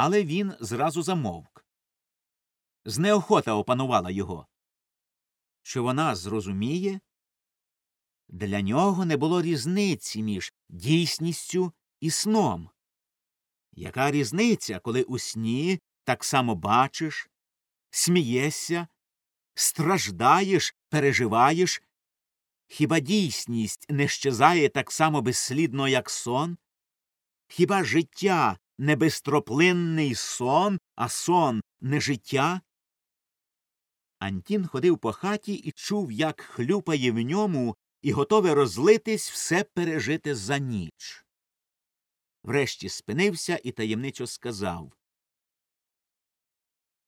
Але він зразу замовк. Знеохота опанувала його. Що вона зрозуміє? Для нього не було різниці між дійсністю і сном. Яка різниця, коли у сні так само бачиш, смієшся, страждаєш, переживаєш? Хіба дійсність не щезає так само безслідно, як сон? Хіба життя не безтроплинний сон, а сон не життя? Антін ходив по хаті і чув, як хлюпає в ньому, і готове розлитись все пережити за ніч. Врешті спинився і таємничо сказав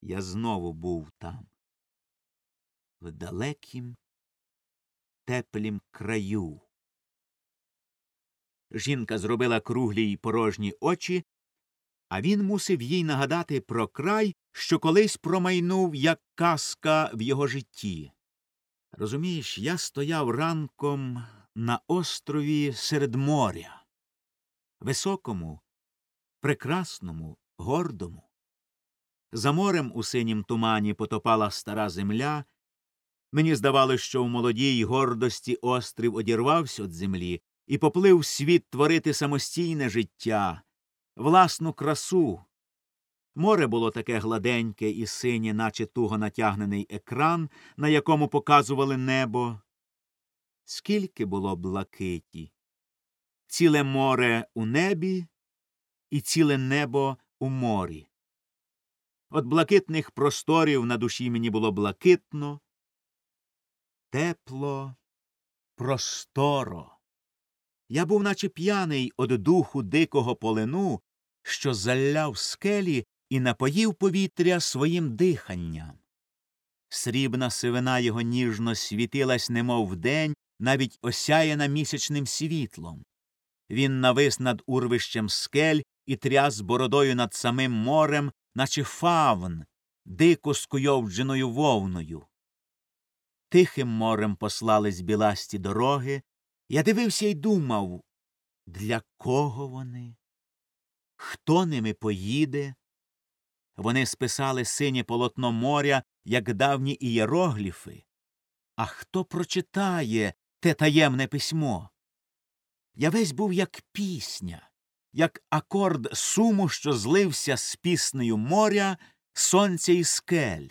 Я знову був там, в далекім, теплім краю. Жінка зробила круглі й порожні очі, а він мусив їй нагадати про край, що колись промайнув, як казка в його житті. Розумієш, я стояв ранком на острові серед моря, високому, прекрасному, гордому. За морем у синім тумані потопала стара земля. Мені здавалося, що в молодій гордості острів одірвався від землі і поплив світ творити самостійне життя, власну красу. Море було таке гладеньке і синє, наче туго натягнений екран, на якому показували небо. Скільки було блакиті, ціле море у небі і ціле небо у морі. От блакитних просторів на душі мені було блакитно, тепло, просторо. Я був наче п'яний од духу дикого полину, що заляв скелі і напоїв повітря своїм диханням. Срібна сивина його ніжно світилась, немов вдень, навіть осяяна місячним світлом. Він навис над урвищем скель і тряс бородою над самим морем, наче фавн, дико скуйовдженою вовною. Тихим морем послались біласті дороги. Я дивився й думав, для кого вони? Хто ними поїде? Вони списали синє полотно моря, як давні ієрогліфи. А хто прочитає те таємне письмо? Я весь був як пісня, як акорд суму, що злився з піснею моря, сонця і скель.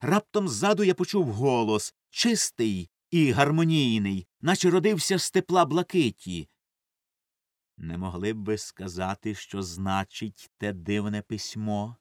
Раптом ззаду я почув голос чистий і гармонійний, наче родився з тепла блакиті. Не могли б ви сказати, що значить те дивне письмо?